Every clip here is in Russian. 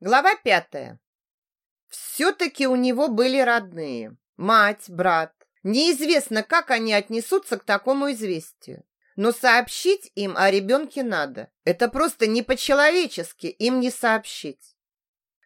Глава пятая. Все-таки у него были родные. Мать, брат. Неизвестно, как они отнесутся к такому известию. Но сообщить им о ребенке надо. Это просто не по-человечески им не сообщить.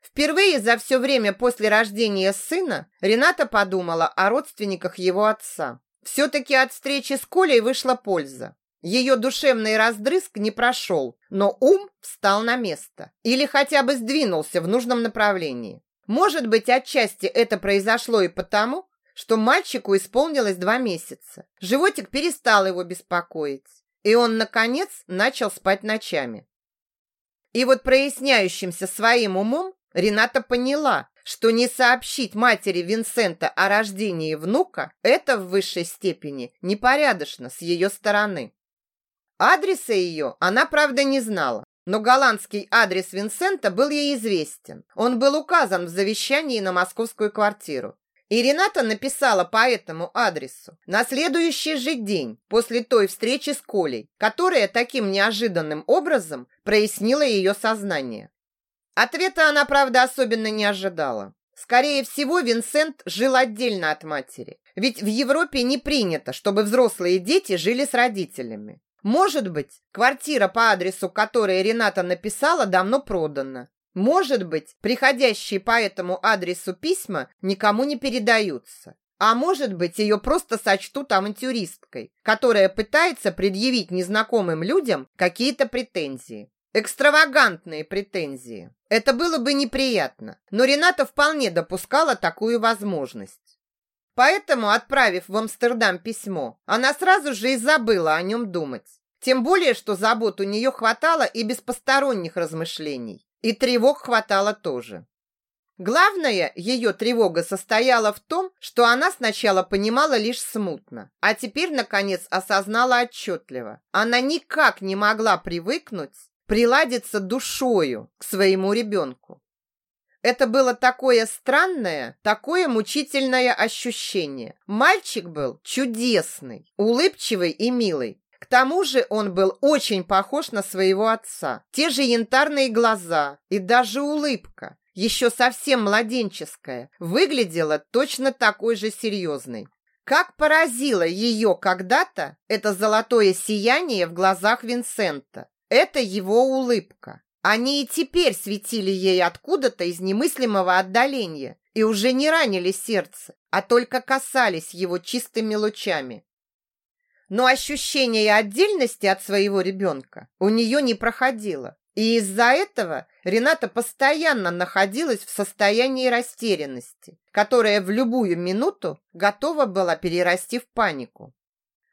Впервые за все время после рождения сына Рената подумала о родственниках его отца. Все-таки от встречи с Колей вышла польза. Ее душевный раздрызг не прошел, но ум встал на место или хотя бы сдвинулся в нужном направлении. Может быть, отчасти это произошло и потому, что мальчику исполнилось два месяца. Животик перестал его беспокоить, и он, наконец, начал спать ночами. И вот проясняющимся своим умом Рената поняла, что не сообщить матери Винсента о рождении внука – это в высшей степени непорядочно с ее стороны. Адреса ее она, правда, не знала, но голландский адрес Винсента был ей известен. Он был указан в завещании на московскую квартиру. И Рената написала по этому адресу на следующий же день после той встречи с Колей, которая таким неожиданным образом прояснила ее сознание. Ответа она, правда, особенно не ожидала. Скорее всего, Винсент жил отдельно от матери. Ведь в Европе не принято, чтобы взрослые дети жили с родителями. Может быть, квартира по адресу, который Рената написала, давно продана. Может быть, приходящие по этому адресу письма никому не передаются. А может быть, ее просто сочтут авантюристкой, которая пытается предъявить незнакомым людям какие-то претензии. Экстравагантные претензии. Это было бы неприятно, но Рената вполне допускала такую возможность. Поэтому, отправив в Амстердам письмо, она сразу же и забыла о нем думать. Тем более, что забот у нее хватало и без посторонних размышлений. И тревог хватало тоже. Главная ее тревога состояла в том, что она сначала понимала лишь смутно, а теперь, наконец, осознала отчетливо. Она никак не могла привыкнуть приладиться душою к своему ребенку. Это было такое странное, такое мучительное ощущение. Мальчик был чудесный, улыбчивый и милый. К тому же он был очень похож на своего отца. Те же янтарные глаза и даже улыбка, еще совсем младенческая, выглядела точно такой же серьезной. Как поразило ее когда-то это золотое сияние в глазах Винсента, это его улыбка. Они и теперь светили ей откуда-то из немыслимого отдаления и уже не ранили сердце, а только касались его чистыми лучами. Но ощущение отдельности от своего ребенка у нее не проходило. И из-за этого Рената постоянно находилась в состоянии растерянности, которая в любую минуту готова была перерасти в панику.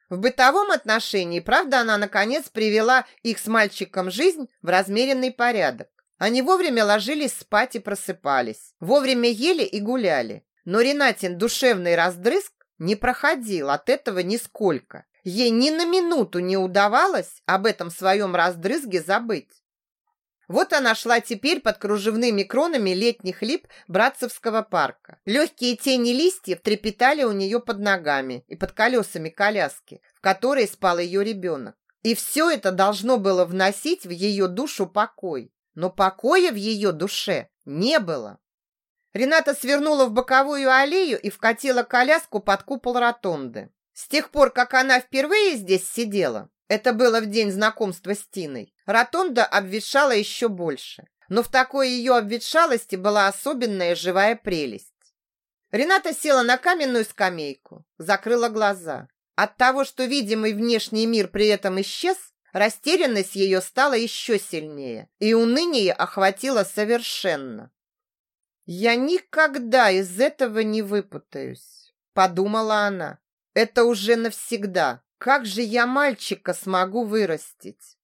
В бытовом отношении, правда, она наконец привела их с мальчиком жизнь в размеренный порядок. Они вовремя ложились спать и просыпались, вовремя ели и гуляли. Но Ренатин душевный раздрызг не проходил от этого нисколько. Ей ни на минуту не удавалось об этом своем раздрызге забыть. Вот она шла теперь под кружевными кронами летних лип Братцевского парка. Легкие тени листьев трепетали у нее под ногами и под колесами коляски, в которой спал ее ребенок. И все это должно было вносить в ее душу покой. Но покоя в ее душе не было. Рената свернула в боковую аллею и вкатила коляску под купол ротонды. С тех пор, как она впервые здесь сидела, это было в день знакомства с Тиной. Ротонда обветшала еще больше. Но в такой ее обветшалости была особенная живая прелесть. Рената села на каменную скамейку, закрыла глаза. От того, что видимый внешний мир при этом исчез, растерянность ее стала еще сильнее, и уныние охватило совершенно. «Я никогда из этого не выпутаюсь», — подумала она. «Это уже навсегда. Как же я мальчика смогу вырастить?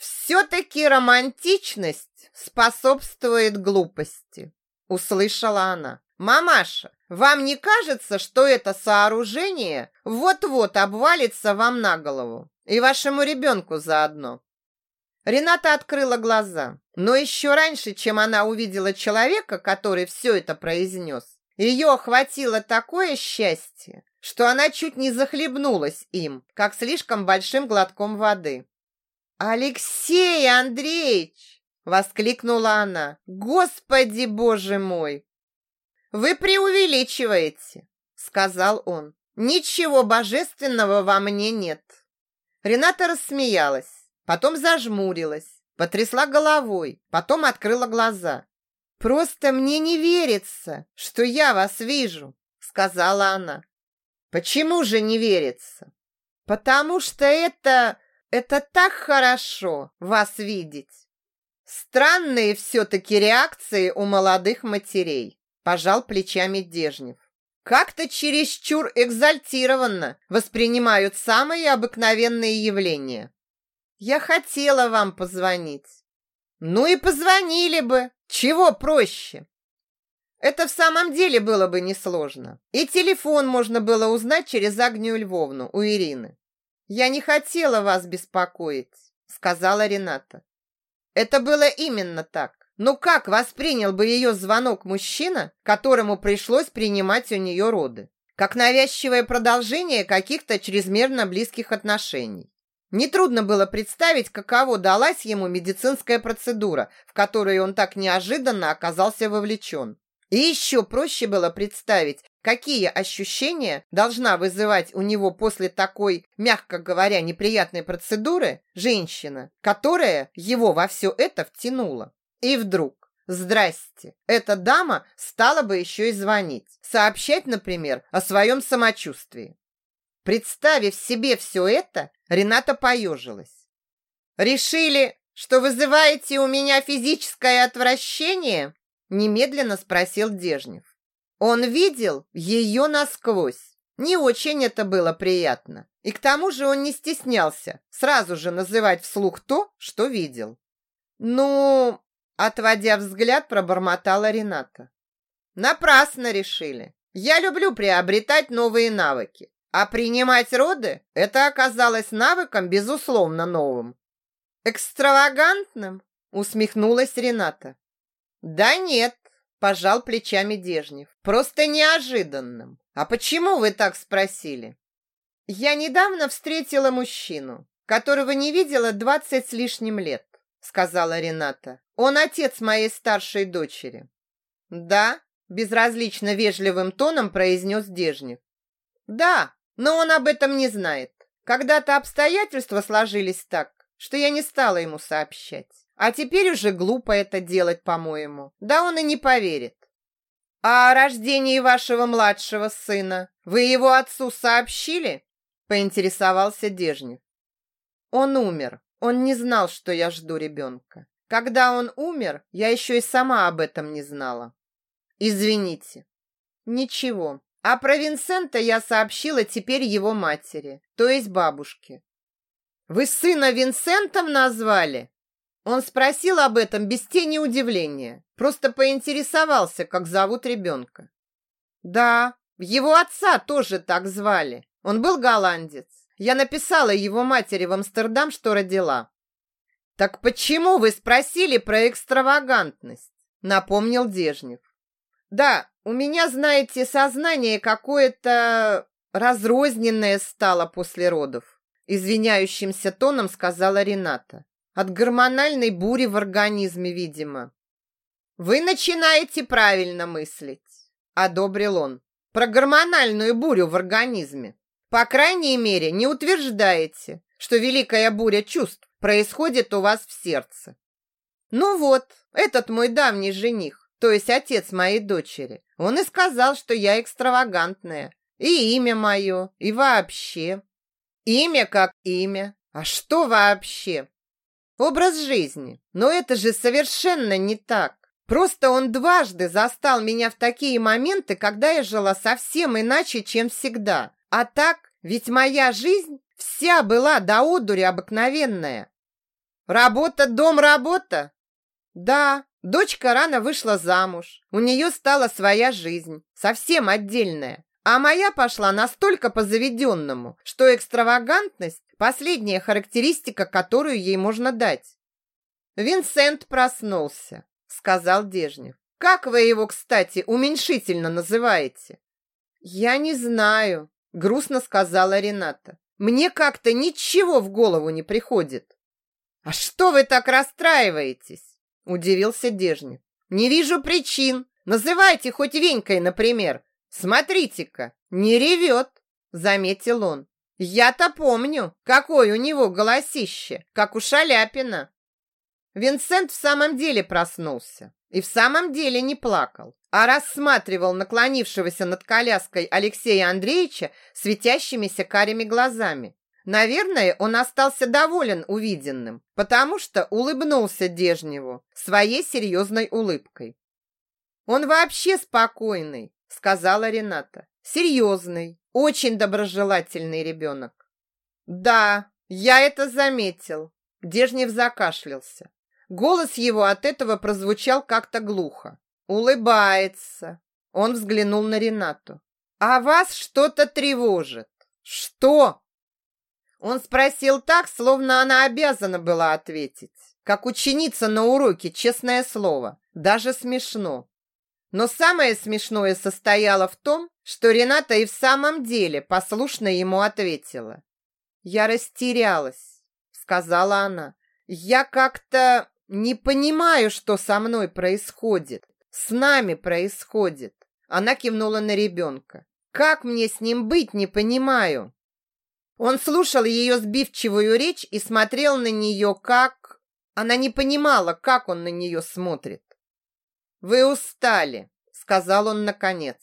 Все-таки романтичность способствует глупости, услышала она. Мамаша, вам не кажется, что это сооружение вот-вот обвалится вам на голову и вашему ребенку заодно? Рената открыла глаза, но еще раньше, чем она увидела человека, который все это произнес, ее охватило такое счастье, что она чуть не захлебнулась им, как слишком большим глотком воды. «Алексей Андреевич!» воскликнула она. Господи, боже мой! Вы преувеличиваете, сказал он. Ничего божественного во мне нет. Рената рассмеялась, потом зажмурилась, потрясла головой, потом открыла глаза. Просто мне не верится, что я вас вижу, сказала она. Почему же не верится? Потому что это это так хорошо вас видеть. Странные все-таки реакции у молодых матерей, пожал плечами Дежнев. Как-то чересчур экзальтированно воспринимают самые обыкновенные явления. Я хотела вам позвонить. Ну и позвонили бы. Чего проще? Это в самом деле было бы несложно. И телефон можно было узнать через Агнию Львовну у Ирины. «Я не хотела вас беспокоить», — сказала Рената. Это было именно так. Но как воспринял бы ее звонок мужчина, которому пришлось принимать у нее роды? Как навязчивое продолжение каких-то чрезмерно близких отношений. Нетрудно было представить, каково далась ему медицинская процедура, в которой он так неожиданно оказался вовлечен. И еще проще было представить, какие ощущения должна вызывать у него после такой, мягко говоря, неприятной процедуры женщина, которая его во все это втянула. И вдруг, здрасте, эта дама стала бы еще и звонить, сообщать, например, о своем самочувствии. Представив себе все это, Рената поежилась. «Решили, что вызываете у меня физическое отвращение?» Немедленно спросил Дежнев. Он видел ее насквозь. Не очень это было приятно. И к тому же он не стеснялся сразу же называть вслух то, что видел. «Ну...» — отводя взгляд, пробормотала Рената. «Напрасно решили. Я люблю приобретать новые навыки. А принимать роды – это оказалось навыком, безусловно, новым». «Экстравагантным?» – усмехнулась Рената. Да нет, пожал плечами Дежнев. Просто неожиданным. А почему вы так спросили? Я недавно встретила мужчину, которого не видела двадцать с лишним лет, сказала Рената. Он отец моей старшей дочери. Да, безразлично вежливым тоном произнес Дежнев. Да, но он об этом не знает. Когда-то обстоятельства сложились так, что я не стала ему сообщать. А теперь уже глупо это делать, по-моему. Да он и не поверит. А о рождении вашего младшего сына вы его отцу сообщили? Поинтересовался Дежнев. Он умер. Он не знал, что я жду ребенка. Когда он умер, я еще и сама об этом не знала. Извините. Ничего. А про Винсента я сообщила теперь его матери, то есть бабушке. Вы сына Винсентом назвали? Он спросил об этом без тени удивления, просто поинтересовался, как зовут ребенка. Да, его отца тоже так звали. Он был голландец. Я написала его матери в Амстердам, что родила. Так почему вы спросили про экстравагантность? Напомнил Дежнев. Да, у меня, знаете, сознание какое-то разрозненное стало после родов. Извиняющимся тоном сказала Рената. От гормональной бури в организме, видимо. Вы начинаете правильно мыслить, одобрил он. Про гормональную бурю в организме. По крайней мере, не утверждаете, что великая буря чувств происходит у вас в сердце. Ну вот, этот мой давний жених, то есть отец моей дочери, он и сказал, что я экстравагантная. И имя мое, и вообще. Имя как имя. А что вообще? Образ жизни. Но это же совершенно не так. Просто он дважды застал меня в такие моменты, когда я жила совсем иначе, чем всегда. А так, ведь моя жизнь вся была до одури обыкновенная. Работа, дом, работа? Да, дочка рано вышла замуж. У нее стала своя жизнь, совсем отдельная. А моя пошла настолько по заведенному, что экстравагантность Последняя характеристика, которую ей можно дать. Винсент проснулся, сказал Дежнев. Как вы его, кстати, уменьшительно называете? Я не знаю, грустно сказала Рената. Мне как-то ничего в голову не приходит. А что вы так расстраиваетесь? Удивился Дежнев. Не вижу причин. Называйте хоть Венькой, например. Смотрите-ка, не ревет, заметил он. Я-то помню, какой у него голосище, как у Шаляпина. Винсент в самом деле проснулся и в самом деле не плакал, а рассматривал наклонившегося над коляской Алексея Андреевича светящимися карими глазами. Наверное, он остался доволен увиденным, потому что улыбнулся Дежневу своей серьезной улыбкой. «Он вообще спокойный», — сказала Рената. «Серьезный, очень доброжелательный ребенок». «Да, я это заметил», — Дежнев закашлялся. Голос его от этого прозвучал как-то глухо. «Улыбается». Он взглянул на Ренату. «А вас что-то тревожит». «Что?» Он спросил так, словно она обязана была ответить. Как ученица на уроке, честное слово. Даже смешно. Но самое смешное состояло в том, что Рената и в самом деле послушно ему ответила. «Я растерялась», — сказала она. «Я как-то не понимаю, что со мной происходит. С нами происходит». Она кивнула на ребенка. «Как мне с ним быть, не понимаю». Он слушал ее сбивчивую речь и смотрел на нее как... Она не понимала, как он на нее смотрит. «Вы устали», — сказал он наконец.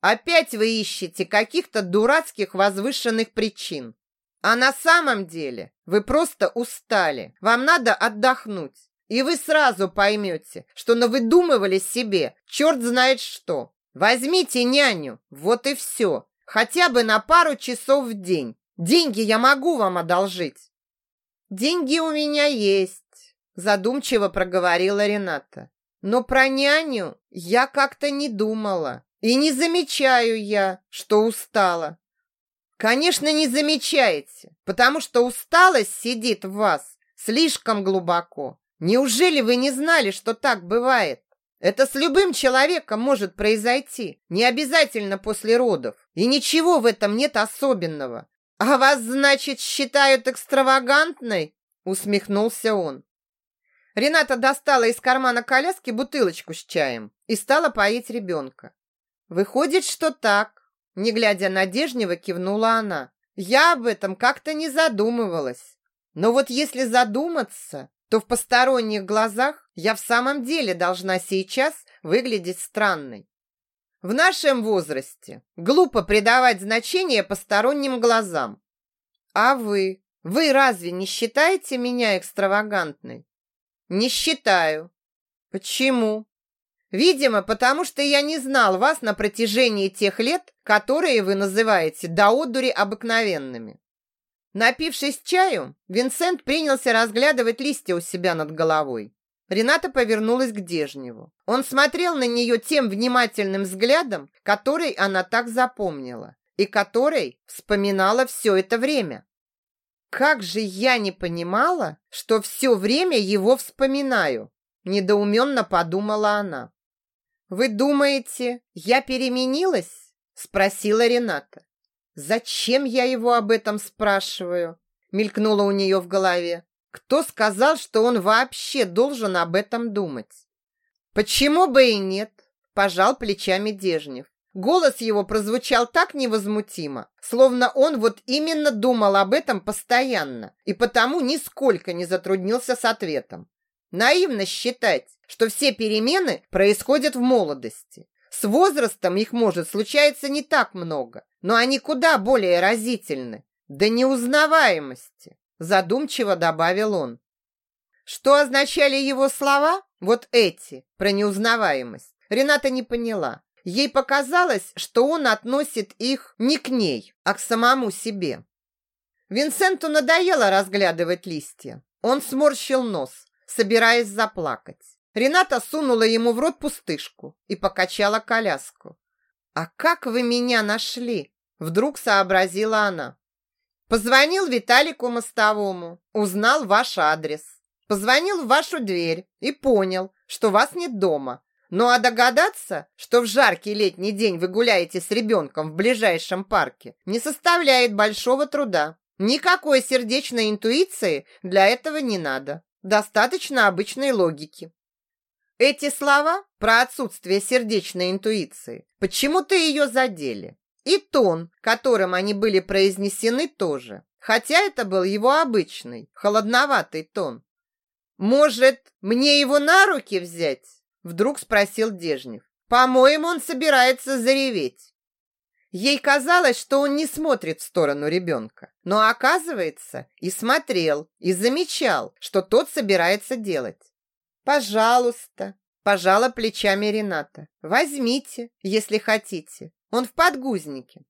«Опять вы ищете каких-то дурацких возвышенных причин. А на самом деле вы просто устали. Вам надо отдохнуть. И вы сразу поймете, что навыдумывали себе черт знает что. Возьмите няню, вот и все. Хотя бы на пару часов в день. Деньги я могу вам одолжить. Деньги у меня есть, задумчиво проговорила Рената. Но про няню я как-то не думала. И не замечаю я, что устала. Конечно, не замечаете, потому что усталость сидит в вас слишком глубоко. Неужели вы не знали, что так бывает? Это с любым человеком может произойти, не обязательно после родов. И ничего в этом нет особенного. «А вас, значит, считают экстравагантной?» усмехнулся он. Рената достала из кармана коляски бутылочку с чаем и стала поить ребенка. «Выходит, что так», не глядя на Дежнева, кивнула она. «Я об этом как-то не задумывалась. Но вот если задуматься, то в посторонних глазах я в самом деле должна сейчас выглядеть странной. В нашем возрасте глупо придавать значение посторонним глазам. А вы? Вы разве не считаете меня экстравагантной? Не считаю. Почему? Видимо, потому что я не знал вас на протяжении тех лет, которые вы называете до одури обыкновенными. Напившись чаю, Винсент принялся разглядывать листья у себя над головой. Рената повернулась к Дежневу. Он смотрел на нее тем внимательным взглядом, который она так запомнила и который вспоминала все это время. Как же я не понимала, что все время его вспоминаю, недоуменно подумала она. Вы думаете, я переменилась? спросила Рената. Зачем я его об этом спрашиваю? мелькнуло у нее в голове. Кто сказал, что он вообще должен об этом думать? Почему бы и нет? Пожал плечами Дежнев. Голос его прозвучал так невозмутимо, словно он вот именно думал об этом постоянно и потому нисколько не затруднился с ответом. Наивно считать, что все перемены происходят в молодости. С возрастом их может случаться не так много, но они куда более разительны, до неузнаваемости задумчиво добавил он. Что означали его слова? Вот эти, про неузнаваемость. Рената не поняла. Ей показалось, что он относит их не к ней, а к самому себе. Винсенту надоело разглядывать листья. Он сморщил нос, собираясь заплакать. Рената сунула ему в рот пустышку и покачала коляску. «А как вы меня нашли?» Вдруг сообразила она. Позвонил Виталику Мостовому, узнал ваш адрес. Позвонил в вашу дверь и понял, что вас нет дома. Ну а догадаться, что в жаркий летний день вы гуляете с ребенком в ближайшем парке, не составляет большого труда. Никакой сердечной интуиции для этого не надо. Достаточно обычной логики. Эти слова про отсутствие сердечной интуиции почему-то ее задели. И тон, которым они были произнесены, тоже. Хотя это был его обычный, холодноватый тон. «Может, мне его на руки взять?» Вдруг спросил Дежнев. «По-моему, он собирается зареветь». Ей казалось, что он не смотрит в сторону ребенка. Но оказывается, и смотрел, и замечал, что тот собирается делать. «Пожалуйста», – пожала плечами Рената. «Возьмите, если хотите. Он в подгузнике».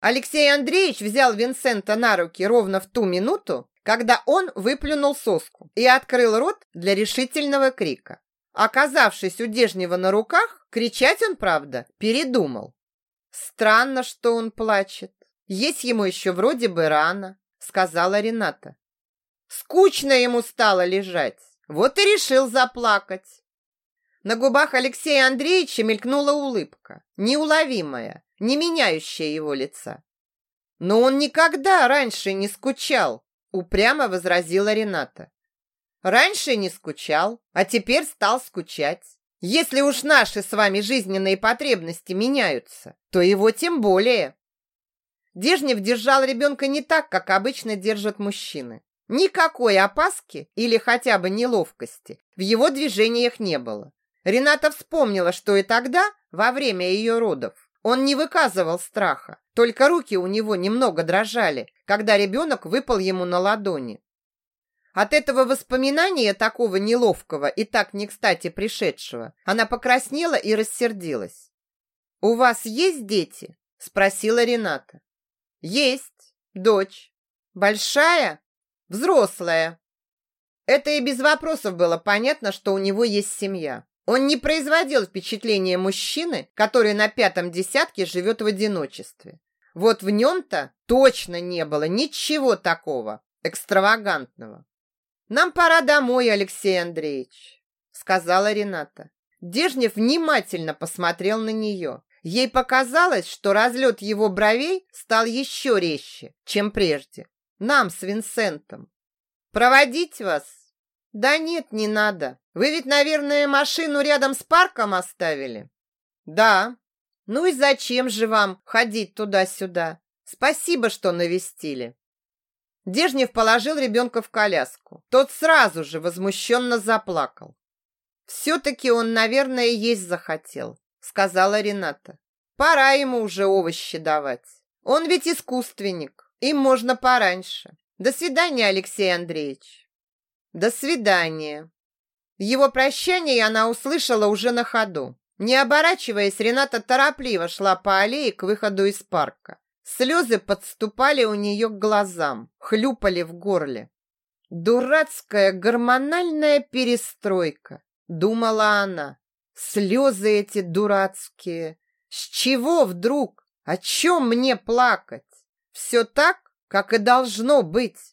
Алексей Андреевич взял Винсента на руки ровно в ту минуту, когда он выплюнул соску и открыл рот для решительного крика. Оказавшись у Дежнева на руках, кричать он, правда, передумал. Странно, что он плачет. Есть ему еще вроде бы рано, сказала Рената. Скучно ему стало лежать, вот и решил заплакать. На губах Алексея Андреевича мелькнула улыбка, неуловимая, не меняющая его лица. Но он никогда раньше не скучал, упрямо возразила Рената. Раньше не скучал, а теперь стал скучать. Если уж наши с вами жизненные потребности меняются, то его тем более. Дежнев держал ребенка не так, как обычно держат мужчины. Никакой опаски или хотя бы неловкости в его движениях не было. Рената вспомнила, что и тогда, во время ее родов, он не выказывал страха, только руки у него немного дрожали, когда ребенок выпал ему на ладони. От этого воспоминания такого неловкого и так не кстати пришедшего она покраснела и рассердилась. «У вас есть дети?» – спросила Рената. «Есть. Дочь. Большая? Взрослая». Это и без вопросов было понятно, что у него есть семья. Он не производил впечатления мужчины, который на пятом десятке живет в одиночестве. Вот в нем-то точно не было ничего такого экстравагантного. «Нам пора домой, Алексей Андреевич», — сказала Рената. Дежнев внимательно посмотрел на нее. Ей показалось, что разлет его бровей стал еще резче, чем прежде. Нам с Винсентом. «Проводить вас?» «Да нет, не надо. Вы ведь, наверное, машину рядом с парком оставили?» «Да». «Ну и зачем же вам ходить туда-сюда? Спасибо, что навестили». Дежнев положил ребенка в коляску. Тот сразу же возмущенно заплакал. «Все-таки он, наверное, есть захотел», — сказала Рената. «Пора ему уже овощи давать. Он ведь искусственник, им можно пораньше. До свидания, Алексей Андреевич». «До свидания». Его прощание она услышала уже на ходу. Не оборачиваясь, Рената торопливо шла по аллее к выходу из парка. Слезы подступали у нее к глазам, хлюпали в горле. Дурацкая гормональная перестройка, думала она. Слезы эти дурацкие. С чего вдруг? О чем мне плакать? Все так, как и должно быть.